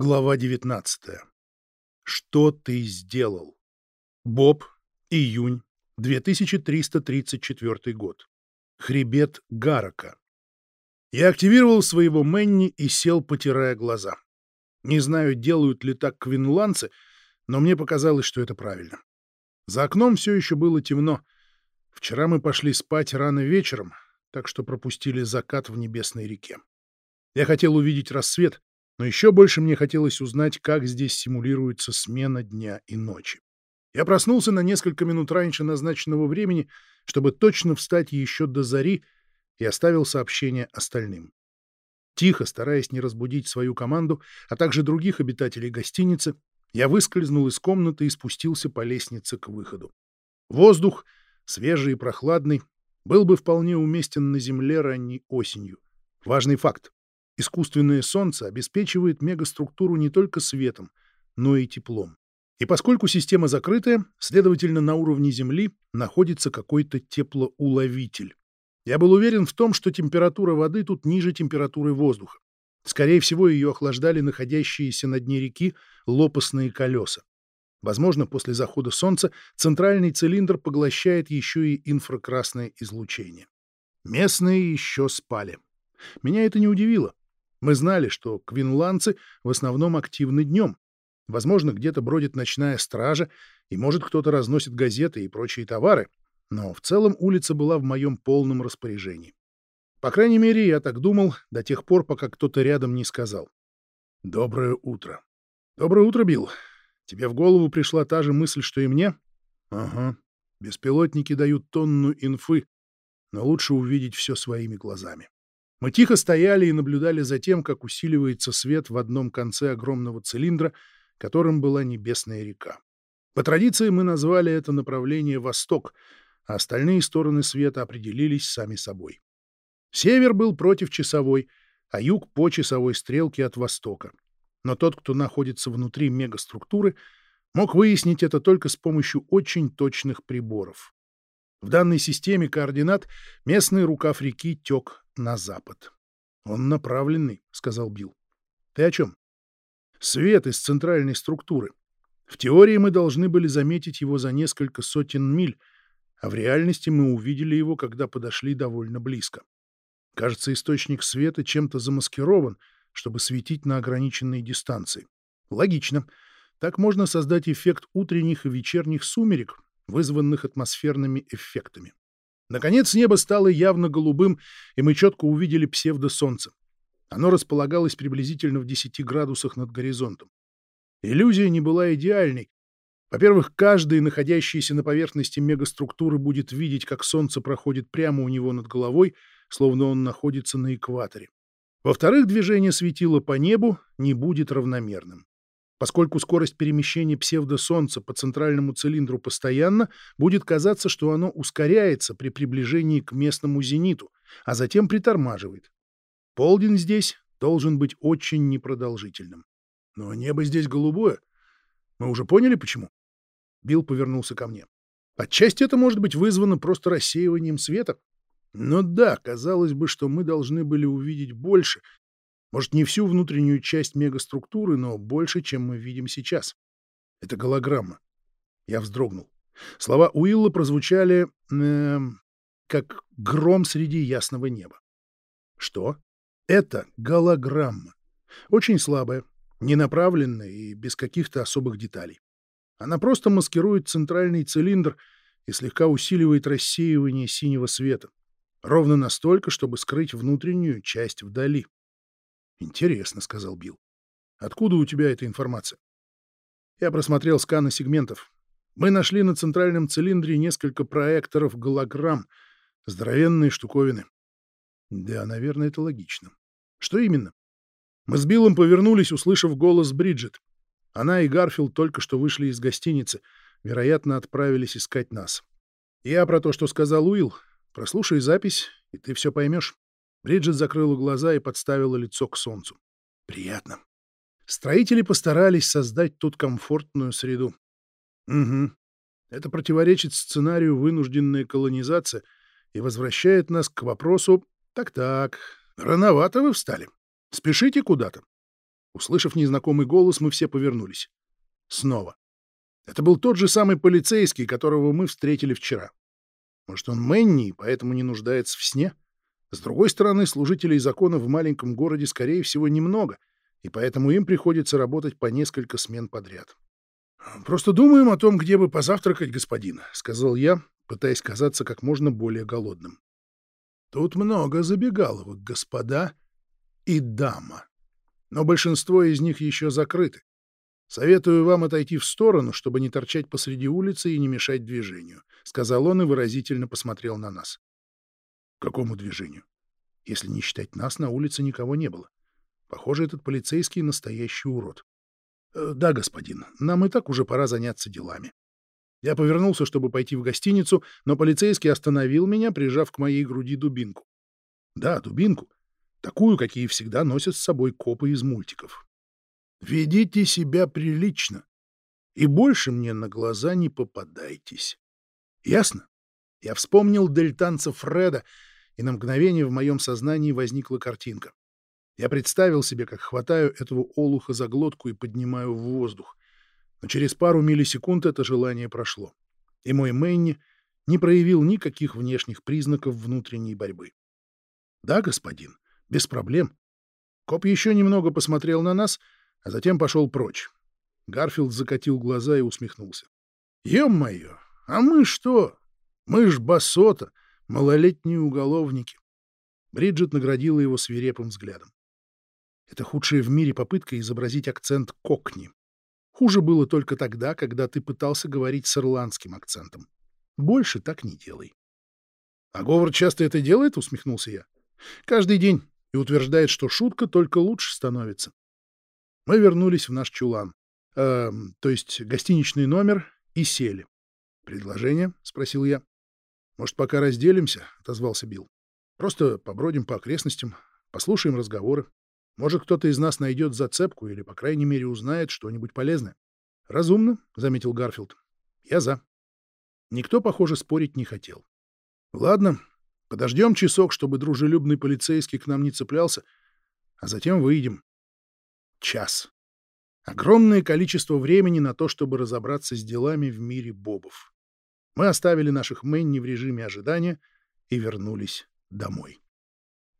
Глава 19. Что ты сделал? Боб, июнь, 2334 год. Хребет Гарака. Я активировал своего Мэнни и сел, потирая глаза. Не знаю, делают ли так квинландцы, но мне показалось, что это правильно. За окном все еще было темно. Вчера мы пошли спать рано вечером, так что пропустили закат в небесной реке. Я хотел увидеть рассвет, но еще больше мне хотелось узнать, как здесь симулируется смена дня и ночи. Я проснулся на несколько минут раньше назначенного времени, чтобы точно встать еще до зари, и оставил сообщение остальным. Тихо, стараясь не разбудить свою команду, а также других обитателей гостиницы, я выскользнул из комнаты и спустился по лестнице к выходу. Воздух, свежий и прохладный, был бы вполне уместен на Земле ранней осенью. Важный факт. Искусственное солнце обеспечивает мегаструктуру не только светом, но и теплом. И поскольку система закрытая, следовательно, на уровне Земли находится какой-то теплоуловитель. Я был уверен в том, что температура воды тут ниже температуры воздуха. Скорее всего, ее охлаждали находящиеся на дне реки лопастные колеса. Возможно, после захода солнца центральный цилиндр поглощает еще и инфракрасное излучение. Местные еще спали. Меня это не удивило. Мы знали, что квинландцы в основном активны днем. Возможно, где-то бродит ночная стража, и, может, кто-то разносит газеты и прочие товары, но в целом улица была в моем полном распоряжении. По крайней мере, я так думал до тех пор, пока кто-то рядом не сказал. «Доброе утро». «Доброе утро, Билл. Тебе в голову пришла та же мысль, что и мне?» «Ага. Беспилотники дают тонну инфы, но лучше увидеть все своими глазами». Мы тихо стояли и наблюдали за тем, как усиливается свет в одном конце огромного цилиндра, которым была небесная река. По традиции мы назвали это направление «Восток», а остальные стороны света определились сами собой. Север был против часовой, а юг — по часовой стрелке от востока. Но тот, кто находится внутри мегаструктуры, мог выяснить это только с помощью очень точных приборов. В данной системе координат местный рукав реки тек на запад. «Он направленный», — сказал Билл. «Ты о чем?» «Свет из центральной структуры. В теории мы должны были заметить его за несколько сотен миль, а в реальности мы увидели его, когда подошли довольно близко. Кажется, источник света чем-то замаскирован, чтобы светить на ограниченной дистанции. Логично. Так можно создать эффект утренних и вечерних сумерек, вызванных атмосферными эффектами. Наконец небо стало явно голубым, и мы четко увидели псевдосолнце. Оно располагалось приблизительно в 10 градусах над горизонтом. Иллюзия не была идеальной. Во-первых, каждый, находящийся на поверхности мегаструктуры, будет видеть, как солнце проходит прямо у него над головой, словно он находится на экваторе. Во-вторых, движение светила по небу не будет равномерным. Поскольку скорость перемещения псевдосолнца по центральному цилиндру постоянно, будет казаться, что оно ускоряется при приближении к местному зениту, а затем притормаживает. Полдень здесь должен быть очень непродолжительным. Но небо здесь голубое. Мы уже поняли, почему? Билл повернулся ко мне. Отчасти это может быть вызвано просто рассеиванием света. Но да, казалось бы, что мы должны были увидеть больше, может, не всю внутреннюю часть мегаструктуры, но больше, чем мы видим сейчас. Это голограмма. Я вздрогнул. Слова Уилла прозвучали э, как гром среди ясного неба. Что? Это голограмма. Очень слабая, ненаправленная и без каких-то особых деталей. Она просто маскирует центральный цилиндр и слегка усиливает рассеивание синего света. Ровно настолько, чтобы скрыть внутреннюю часть вдали. «Интересно», — сказал Билл. «Откуда у тебя эта информация?» Я просмотрел сканы сегментов. Мы нашли на центральном цилиндре несколько проекторов голограмм, здоровенные штуковины. Да, наверное, это логично. Что именно? Мы с Биллом повернулись, услышав голос Бриджит. Она и Гарфилд только что вышли из гостиницы, вероятно, отправились искать нас. Я про то, что сказал Уилл. Прослушай запись, и ты все поймешь. Бриджит закрыла глаза и подставила лицо к солнцу. Приятно. Строители постарались создать тут комфортную среду. Угу. Это противоречит сценарию вынужденная колонизация и возвращает нас к вопросу «Так-так, рановато вы встали. Спешите куда-то». Услышав незнакомый голос, мы все повернулись. Снова. Это был тот же самый полицейский, которого мы встретили вчера. Может, он Мэнни, поэтому не нуждается в сне? С другой стороны, служителей закона в маленьком городе, скорее всего, немного, и поэтому им приходится работать по несколько смен подряд. «Просто думаем о том, где бы позавтракать, господин», — сказал я, пытаясь казаться как можно более голодным. «Тут много забегаловок, господа и дама, но большинство из них еще закрыты. «Советую вам отойти в сторону, чтобы не торчать посреди улицы и не мешать движению», — сказал он и выразительно посмотрел на нас. «Какому движению? Если не считать нас, на улице никого не было. Похоже, этот полицейский — настоящий урод». «Э, «Да, господин, нам и так уже пора заняться делами». Я повернулся, чтобы пойти в гостиницу, но полицейский остановил меня, прижав к моей груди дубинку. Да, дубинку. Такую, какие всегда носят с собой копы из мультиков. Ведите себя прилично и больше мне на глаза не попадайтесь. Ясно? Я вспомнил дельтанца Фреда, и на мгновение в моем сознании возникла картинка. Я представил себе, как хватаю этого олуха за глотку и поднимаю в воздух. Но через пару миллисекунд это желание прошло, и мой Мэнни не проявил никаких внешних признаков внутренней борьбы. «Да, господин, без проблем». Коп еще немного посмотрел на нас — а затем пошел прочь. Гарфилд закатил глаза и усмехнулся. «Е-мое! А мы что? Мы ж басота, малолетние уголовники!» Бриджит наградила его свирепым взглядом. Это худшая в мире попытка изобразить акцент кокни. Хуже было только тогда, когда ты пытался говорить с ирландским акцентом. Больше так не делай. — А Говард часто это делает? — усмехнулся я. — Каждый день. И утверждает, что шутка только лучше становится. Мы вернулись в наш чулан, э, то есть гостиничный номер, и сели. «Предложение?» — спросил я. «Может, пока разделимся?» — отозвался Билл. «Просто побродим по окрестностям, послушаем разговоры. Может, кто-то из нас найдет зацепку или, по крайней мере, узнает что-нибудь полезное». «Разумно», — заметил Гарфилд. «Я за». Никто, похоже, спорить не хотел. «Ладно, подождем часок, чтобы дружелюбный полицейский к нам не цеплялся, а затем выйдем. Час. Огромное количество времени на то, чтобы разобраться с делами в мире бобов. Мы оставили наших Мэнни в режиме ожидания и вернулись домой.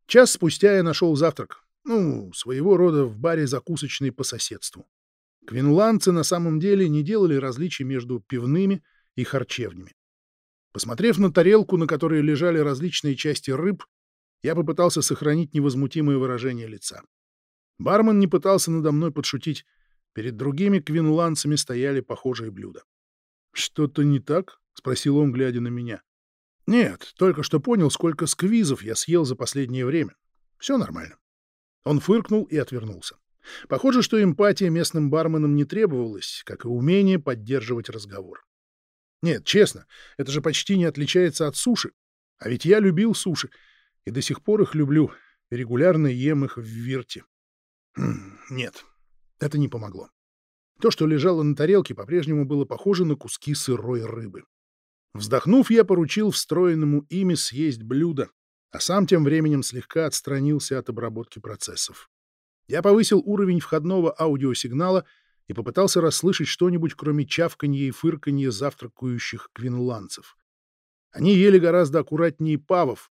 Час спустя я нашел завтрак. Ну, своего рода в баре закусочной по соседству. Квинландцы на самом деле не делали различий между пивными и харчевнями. Посмотрев на тарелку, на которой лежали различные части рыб, я попытался сохранить невозмутимое выражение лица. Бармен не пытался надо мной подшутить. Перед другими квинландцами стояли похожие блюда. «Что-то не так?» — спросил он, глядя на меня. «Нет, только что понял, сколько сквизов я съел за последнее время. Все нормально». Он фыркнул и отвернулся. Похоже, что эмпатия местным барменам не требовалась, как и умение поддерживать разговор. Нет, честно, это же почти не отличается от суши. А ведь я любил суши, и до сих пор их люблю, и регулярно ем их в Вирте. Нет, это не помогло. То, что лежало на тарелке, по-прежнему было похоже на куски сырой рыбы. Вздохнув, я поручил встроенному ими съесть блюдо, а сам тем временем слегка отстранился от обработки процессов. Я повысил уровень входного аудиосигнала и попытался расслышать что-нибудь, кроме чавканья и фырканья завтракающих квинландцев. Они ели гораздо аккуратнее павов,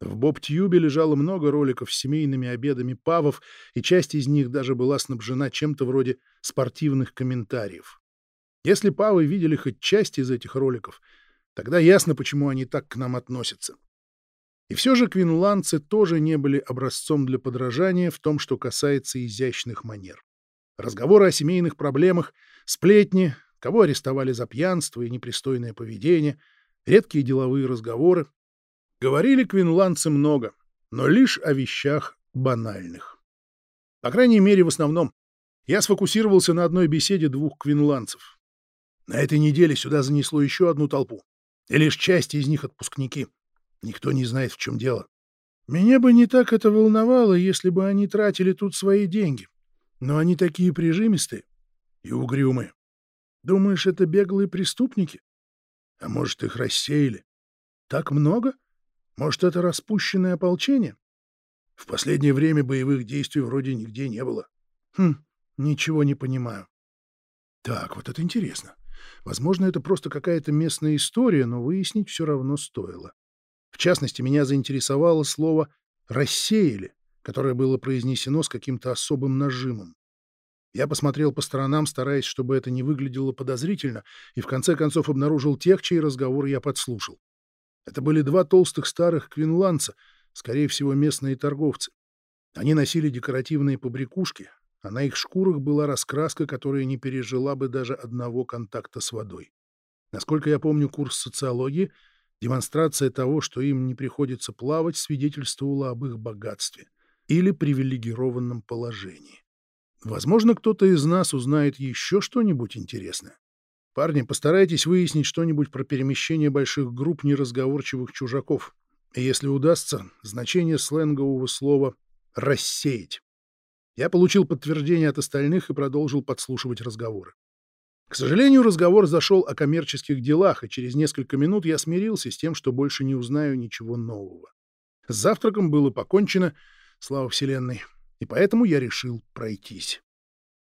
в Боб-Тьюбе лежало много роликов с семейными обедами павов, и часть из них даже была снабжена чем-то вроде спортивных комментариев. Если павы видели хоть часть из этих роликов, тогда ясно, почему они так к нам относятся. И все же квинландцы тоже не были образцом для подражания в том, что касается изящных манер. Разговоры о семейных проблемах, сплетни, кого арестовали за пьянство и непристойное поведение, редкие деловые разговоры Говорили квинландцы много, но лишь о вещах банальных. По крайней мере, в основном. Я сфокусировался на одной беседе двух квинландцев. На этой неделе сюда занесло еще одну толпу, и лишь часть из них отпускники. Никто не знает, в чем дело. Меня бы не так это волновало, если бы они тратили тут свои деньги. Но они такие прижимистые и угрюмые. Думаешь, это беглые преступники? А может, их рассеяли? Так много? Может, это распущенное ополчение? В последнее время боевых действий вроде нигде не было. Хм, ничего не понимаю. Так, вот это интересно. Возможно, это просто какая-то местная история, но выяснить все равно стоило. В частности, меня заинтересовало слово «рассеяли», которое было произнесено с каким-то особым нажимом. Я посмотрел по сторонам, стараясь, чтобы это не выглядело подозрительно, и в конце концов обнаружил тех, чей разговор я подслушал. Это были два толстых старых квинландца, скорее всего, местные торговцы. Они носили декоративные побрякушки, а на их шкурах была раскраска, которая не пережила бы даже одного контакта с водой. Насколько я помню курс социологии, демонстрация того, что им не приходится плавать, свидетельствовала об их богатстве или привилегированном положении. Возможно, кто-то из нас узнает еще что-нибудь интересное. Парни, постарайтесь выяснить что-нибудь про перемещение больших групп неразговорчивых чужаков. И если удастся, значение сленгового слова «рассеять». Я получил подтверждение от остальных и продолжил подслушивать разговоры. К сожалению, разговор зашел о коммерческих делах, и через несколько минут я смирился с тем, что больше не узнаю ничего нового. С завтраком было покончено, слава вселенной, и поэтому я решил пройтись.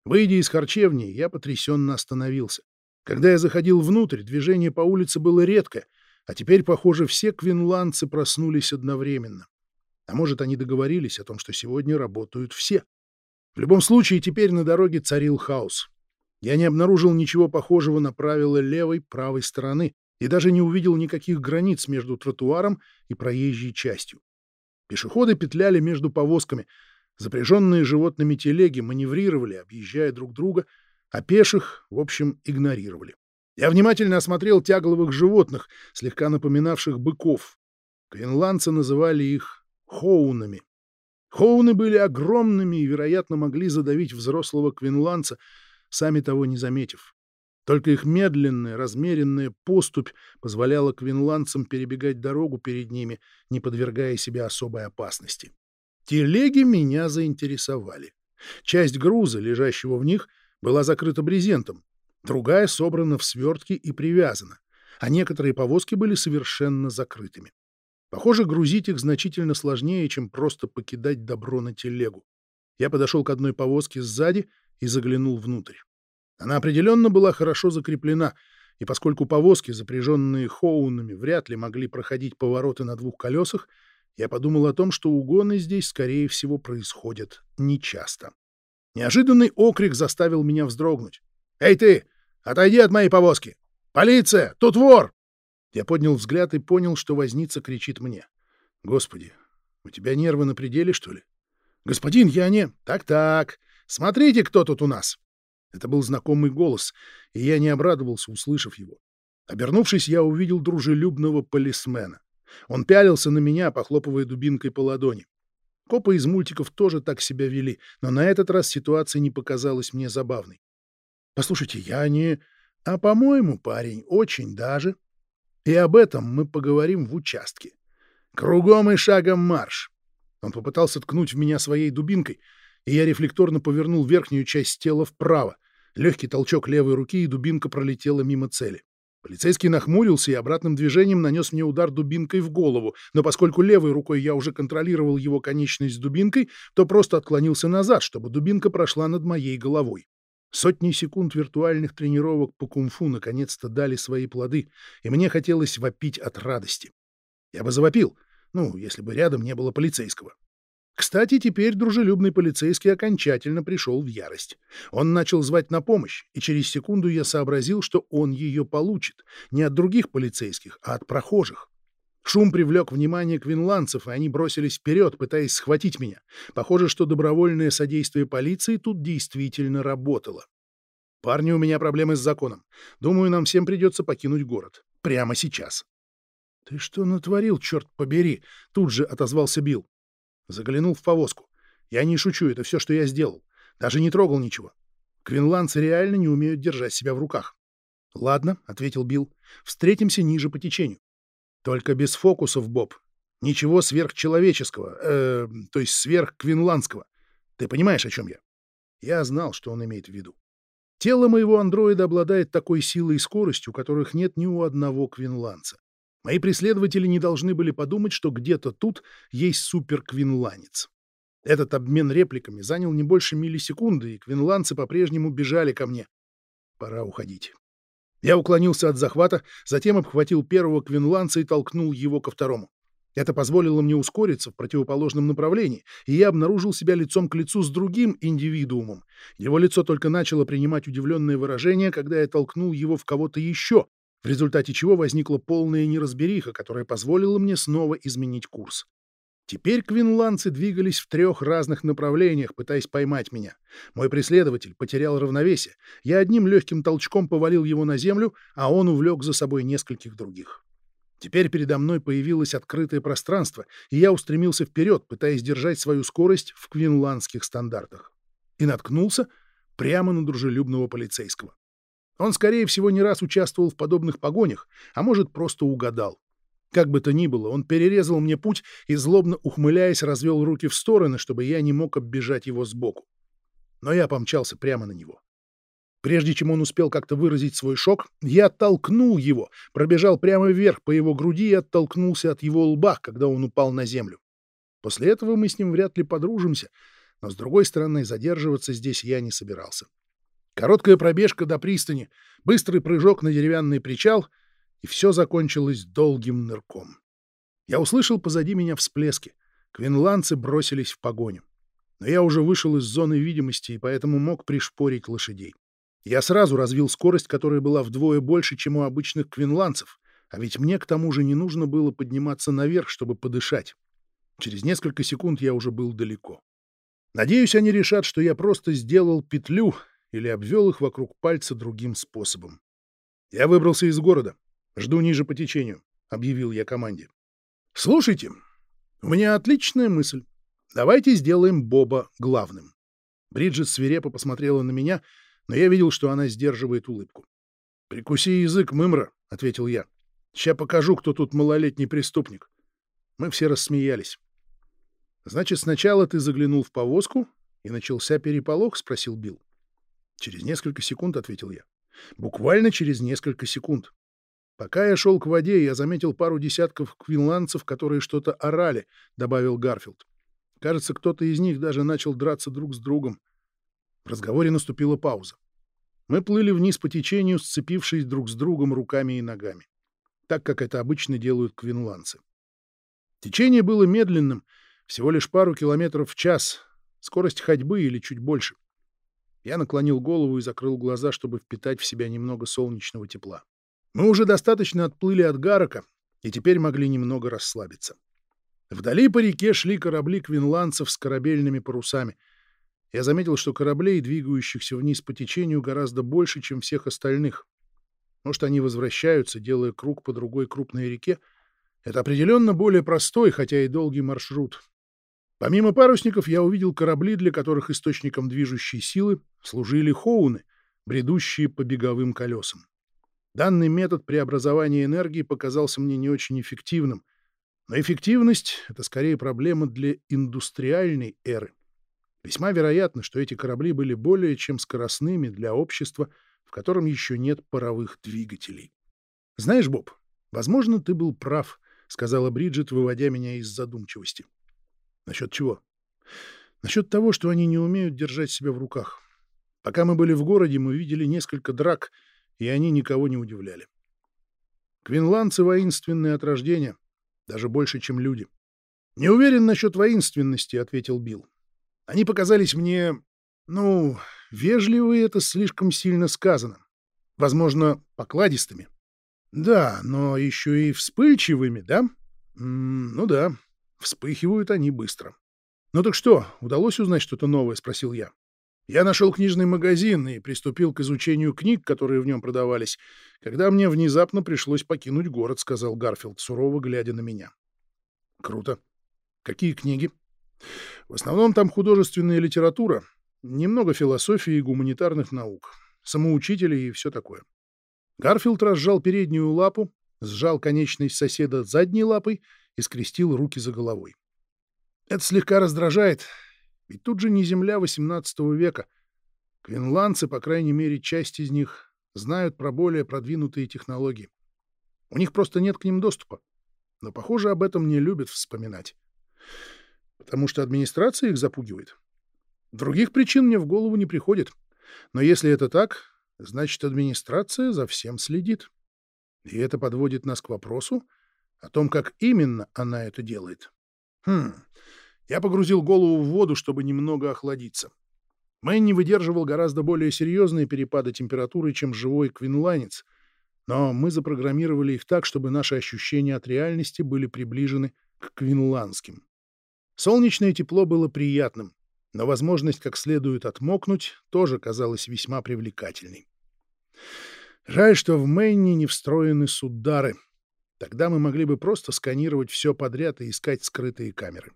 Выйдя из харчевни, я потрясенно остановился. Когда я заходил внутрь, движение по улице было редко, а теперь, похоже, все квинландцы проснулись одновременно. А может, они договорились о том, что сегодня работают все. В любом случае, теперь на дороге царил хаос. Я не обнаружил ничего похожего на правила левой, правой стороны и даже не увидел никаких границ между тротуаром и проезжей частью. Пешеходы петляли между повозками, запряженные животными телеги маневрировали, объезжая друг друга, а пеших, в общем, игнорировали. Я внимательно осмотрел тягловых животных, слегка напоминавших быков. Квинландцы называли их хоунами. Хоуны были огромными и, вероятно, могли задавить взрослого квинландца, сами того не заметив. Только их медленная, размеренная поступь позволяла квинландцам перебегать дорогу перед ними, не подвергая себя особой опасности. Телеги меня заинтересовали. Часть груза, лежащего в них, была закрыта брезентом, другая собрана в свертке и привязана, а некоторые повозки были совершенно закрытыми. Похоже, грузить их значительно сложнее, чем просто покидать добро на телегу. Я подошел к одной повозке сзади и заглянул внутрь. Она определенно была хорошо закреплена, и поскольку повозки, запряженные хоунами, вряд ли могли проходить повороты на двух колесах, я подумал о том, что угоны здесь, скорее всего, происходят нечасто. Неожиданный окрик заставил меня вздрогнуть. «Эй ты! Отойди от моей повозки! Полиция! Тут вор!» Я поднял взгляд и понял, что возница кричит мне. «Господи, у тебя нервы на пределе, что ли?» «Господин, я не...» «Так-так, смотрите, кто тут у нас!» Это был знакомый голос, и я не обрадовался, услышав его. Обернувшись, я увидел дружелюбного полисмена. Он пялился на меня, похлопывая дубинкой по ладони. Копы из мультиков тоже так себя вели, но на этот раз ситуация не показалась мне забавной. «Послушайте, я не...» «А, по-моему, парень, очень даже...» И об этом мы поговорим в участке. Кругом и шагом марш. Он попытался ткнуть в меня своей дубинкой, и я рефлекторно повернул верхнюю часть тела вправо. Легкий толчок левой руки, и дубинка пролетела мимо цели. Полицейский нахмурился и обратным движением нанес мне удар дубинкой в голову, но поскольку левой рукой я уже контролировал его конечность дубинкой, то просто отклонился назад, чтобы дубинка прошла над моей головой. Сотни секунд виртуальных тренировок по кунг-фу наконец-то дали свои плоды, и мне хотелось вопить от радости. Я бы завопил, ну, если бы рядом не было полицейского. Кстати, теперь дружелюбный полицейский окончательно пришел в ярость. Он начал звать на помощь, и через секунду я сообразил, что он ее получит. Не от других полицейских, а от прохожих. Шум привлек внимание квинландцев, и они бросились вперед, пытаясь схватить меня. Похоже, что добровольное содействие полиции тут действительно работало. «Парни, у меня проблемы с законом. Думаю, нам всем придется покинуть город. Прямо сейчас». «Ты что натворил, черт побери?» — тут же отозвался Билл. Заглянул в повозку. «Я не шучу, это все, что я сделал. Даже не трогал ничего. Квинландцы реально не умеют держать себя в руках». «Ладно», — ответил Билл, — «встретимся ниже по течению. Только без фокусов, Боб. Ничего сверхчеловеческого, э, то есть сверхквинландского. Ты понимаешь, о чем я? Я знал, что он имеет в виду. Тело моего андроида обладает такой силой и скоростью, которых нет ни у одного квинландца. Мои преследователи не должны были подумать, что где-то тут есть суперквинланец. Этот обмен репликами занял не больше миллисекунды, и квинландцы по-прежнему бежали ко мне. Пора уходить. Я уклонился от захвата, затем обхватил первого квинландца и толкнул его ко второму. Это позволило мне ускориться в противоположном направлении, и я обнаружил себя лицом к лицу с другим индивидуумом. Его лицо только начало принимать удивленное выражение, когда я толкнул его в кого-то еще, в результате чего возникла полная неразбериха, которая позволила мне снова изменить курс. Теперь квинландцы двигались в трех разных направлениях, пытаясь поймать меня. Мой преследователь потерял равновесие. Я одним легким толчком повалил его на землю, а он увлек за собой нескольких других. Теперь передо мной появилось открытое пространство, и я устремился вперед, пытаясь держать свою скорость в квинландских стандартах. И наткнулся прямо на дружелюбного полицейского. Он, скорее всего, не раз участвовал в подобных погонях, а может, просто угадал. Как бы то ни было, он перерезал мне путь и, злобно ухмыляясь, развел руки в стороны, чтобы я не мог оббежать его сбоку. Но я помчался прямо на него. Прежде чем он успел как-то выразить свой шок, я оттолкнул его, пробежал прямо вверх по его груди и оттолкнулся от его лба, когда он упал на землю. После этого мы с ним вряд ли подружимся, но, с другой стороны, задерживаться здесь я не собирался. Короткая пробежка до пристани, быстрый прыжок на деревянный причал, и все закончилось долгим нырком. Я услышал позади меня всплески. Квинландцы бросились в погоню. Но я уже вышел из зоны видимости и поэтому мог пришпорить лошадей. Я сразу развил скорость, которая была вдвое больше, чем у обычных квинландцев, а ведь мне к тому же не нужно было подниматься наверх, чтобы подышать. Через несколько секунд я уже был далеко. Надеюсь, они решат, что я просто сделал петлю или обвел их вокруг пальца другим способом. Я выбрался из города. Жду ниже по течению, — объявил я команде. Слушайте, у меня отличная мысль. Давайте сделаем Боба главным. Бриджит свирепо посмотрела на меня — но я видел, что она сдерживает улыбку. «Прикуси язык, мымра», — ответил я. «Ща покажу, кто тут малолетний преступник». Мы все рассмеялись. «Значит, сначала ты заглянул в повозку, и начался переполох?» — спросил Билл. «Через несколько секунд», — ответил я. «Буквально через несколько секунд. Пока я шел к воде, я заметил пару десятков квинландцев, которые что-то орали», — добавил Гарфилд. «Кажется, кто-то из них даже начал драться друг с другом. В разговоре наступила пауза. Мы плыли вниз по течению, сцепившись друг с другом руками и ногами, так как это обычно делают квинландцы. Течение было медленным, всего лишь пару километров в час, скорость ходьбы или чуть больше. Я наклонил голову и закрыл глаза, чтобы впитать в себя немного солнечного тепла. Мы уже достаточно отплыли от Гарока и теперь могли немного расслабиться. Вдали по реке шли корабли квинландцев с корабельными парусами — я заметил, что кораблей, двигающихся вниз по течению, гораздо больше, чем всех остальных. Может, они возвращаются, делая круг по другой крупной реке. Это определенно более простой, хотя и долгий маршрут. Помимо парусников, я увидел корабли, для которых источником движущей силы служили хоуны, бредущие по беговым колесам. Данный метод преобразования энергии показался мне не очень эффективным. Но эффективность — это скорее проблема для индустриальной эры. Весьма вероятно, что эти корабли были более чем скоростными для общества, в котором еще нет паровых двигателей. «Знаешь, Боб, возможно, ты был прав», — сказала Бриджит, выводя меня из задумчивости. «Насчет чего?» «Насчет того, что они не умеют держать себя в руках. Пока мы были в городе, мы видели несколько драк, и они никого не удивляли. Квинландцы воинственные от рождения, даже больше, чем люди». «Не уверен насчет воинственности», — ответил Билл. Они показались мне, ну, вежливые — это слишком сильно сказано. Возможно, покладистыми. Да, но еще и вспыльчивыми, да? Ну да, вспыхивают они быстро. «Ну так что, удалось узнать что-то новое?» — спросил я. Я нашел книжный магазин и приступил к изучению книг, которые в нем продавались, когда мне внезапно пришлось покинуть город, — сказал Гарфилд, сурово глядя на меня. — Круто. Какие книги? В основном там художественная литература, немного философии и гуманитарных наук, самоучители и все такое. Гарфилд разжал переднюю лапу, сжал конечность соседа задней лапой и скрестил руки за головой. Это слегка раздражает, ведь тут же не земля XVIII века. Квинландцы, по крайней мере, часть из них, знают про более продвинутые технологии. У них просто нет к ним доступа. Но, похоже, об этом не любят вспоминать. Потому что администрация их запугивает. Других причин мне в голову не приходит. Но если это так, значит, администрация за всем следит. И это подводит нас к вопросу о том, как именно она это делает. Хм, я погрузил голову в воду, чтобы немного охладиться. Мэнни выдерживал гораздо более серьезные перепады температуры, чем живой квинланец, но мы запрограммировали их так, чтобы наши ощущения от реальности были приближены к квинландским. Солнечное тепло было приятным, но возможность как следует отмокнуть тоже казалась весьма привлекательной. Жаль, что в Мэнни не встроены судары. Тогда мы могли бы просто сканировать все подряд и искать скрытые камеры.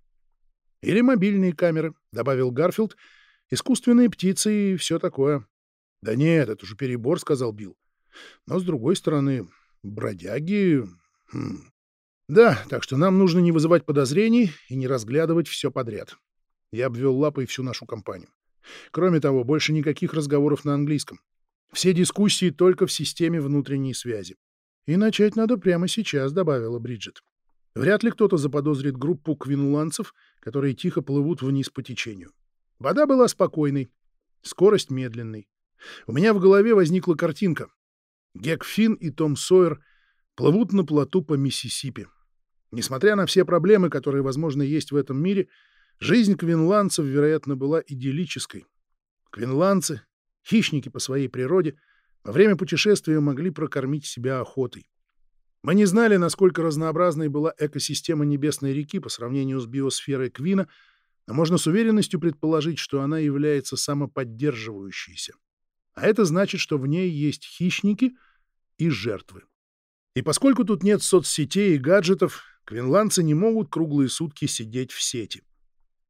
Или мобильные камеры, — добавил Гарфилд, — искусственные птицы и все такое. — Да нет, это же перебор, — сказал Билл. Но, с другой стороны, бродяги... Хм. Да, так что нам нужно не вызывать подозрений и не разглядывать все подряд. Я обвел лапой всю нашу компанию. Кроме того, больше никаких разговоров на английском. Все дискуссии только в системе внутренней связи. И начать надо прямо сейчас, добавила Бриджит. Вряд ли кто-то заподозрит группу квинуланцев, которые тихо плывут вниз по течению. Вода была спокойной, скорость медленной. У меня в голове возникла картинка. Гек Финн и Том Сойер плывут на плоту по Миссисипи. Несмотря на все проблемы, которые, возможно, есть в этом мире, Жизнь квинландцев, вероятно, была идиллической. Квинландцы, хищники по своей природе, во время путешествия могли прокормить себя охотой. Мы не знали, насколько разнообразной была экосистема Небесной реки по сравнению с биосферой Квина, но можно с уверенностью предположить, что она является самоподдерживающейся. А это значит, что в ней есть хищники и жертвы. И поскольку тут нет соцсетей и гаджетов, квинландцы не могут круглые сутки сидеть в сети.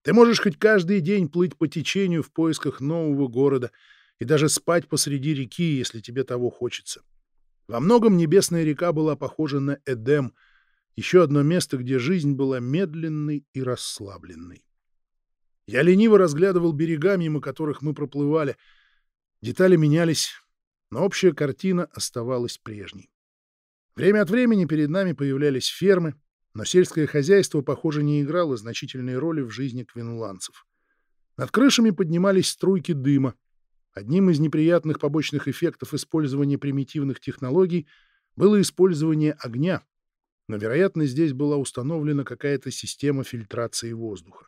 Ты можешь хоть каждый день плыть по течению в поисках нового города и даже спать посреди реки, если тебе того хочется. Во многом Небесная река была похожа на Эдем, еще одно место, где жизнь была медленной и расслабленной. Я лениво разглядывал берега, мимо которых мы проплывали. Детали менялись, но общая картина оставалась прежней. Время от времени перед нами появлялись фермы, но сельское хозяйство, похоже, не играло значительной роли в жизни квинландцев. Над крышами поднимались струйки дыма. Одним из неприятных побочных эффектов использования примитивных технологий было использование огня, но, вероятно, здесь была установлена какая-то система фильтрации воздуха.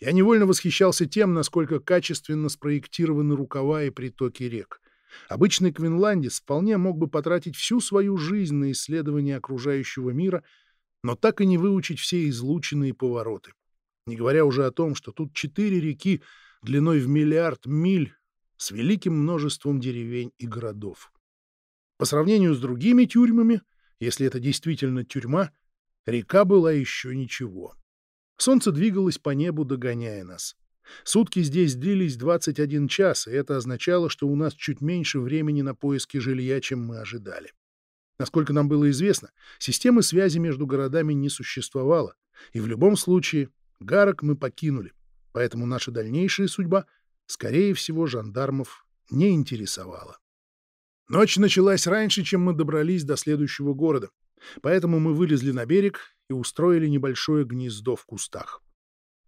Я невольно восхищался тем, насколько качественно спроектированы рукава и притоки рек. Обычный квинландец вполне мог бы потратить всю свою жизнь на исследование окружающего мира — но так и не выучить все излученные повороты. Не говоря уже о том, что тут четыре реки длиной в миллиард миль с великим множеством деревень и городов. По сравнению с другими тюрьмами, если это действительно тюрьма, река была еще ничего. Солнце двигалось по небу, догоняя нас. Сутки здесь длились 21 час, и это означало, что у нас чуть меньше времени на поиски жилья, чем мы ожидали. Насколько нам было известно, системы связи между городами не существовало, и в любом случае Гарок мы покинули, поэтому наша дальнейшая судьба, скорее всего, жандармов не интересовала. Ночь началась раньше, чем мы добрались до следующего города, поэтому мы вылезли на берег и устроили небольшое гнездо в кустах.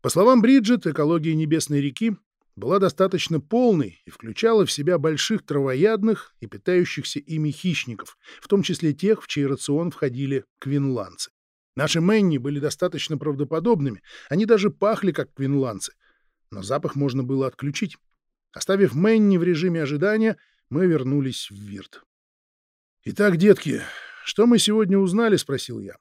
По словам Бриджит, экология Небесной реки была достаточно полной и включала в себя больших травоядных и питающихся ими хищников, в том числе тех, в чей рацион входили квинландцы. Наши Мэнни были достаточно правдоподобными, они даже пахли как квинландцы, но запах можно было отключить. Оставив Мэнни в режиме ожидания, мы вернулись в Вирт. «Итак, детки, что мы сегодня узнали?» — спросил я.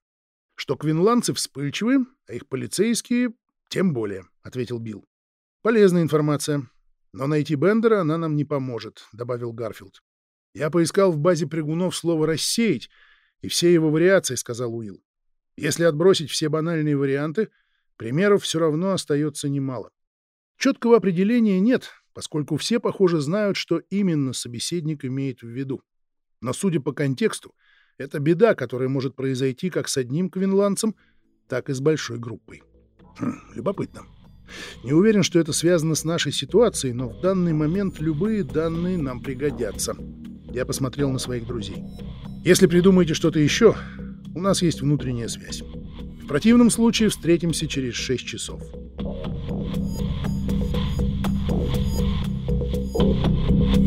«Что квинландцы вспыльчивы, а их полицейские тем более», — ответил Билл. Полезная информация. Но найти Бендера она нам не поможет, — добавил Гарфилд. Я поискал в базе прыгунов слово «рассеять» и все его вариации, — сказал Уилл. Если отбросить все банальные варианты, примеров все равно остается немало. Четкого определения нет, поскольку все, похоже, знают, что именно собеседник имеет в виду. Но, судя по контексту, это беда, которая может произойти как с одним квинландцем, так и с большой группой. Хм, любопытно. Не уверен, что это связано с нашей ситуацией, но в данный момент любые данные нам пригодятся. Я посмотрел на своих друзей. Если придумаете что-то еще, у нас есть внутренняя связь. В противном случае встретимся через 6 часов. Thank you.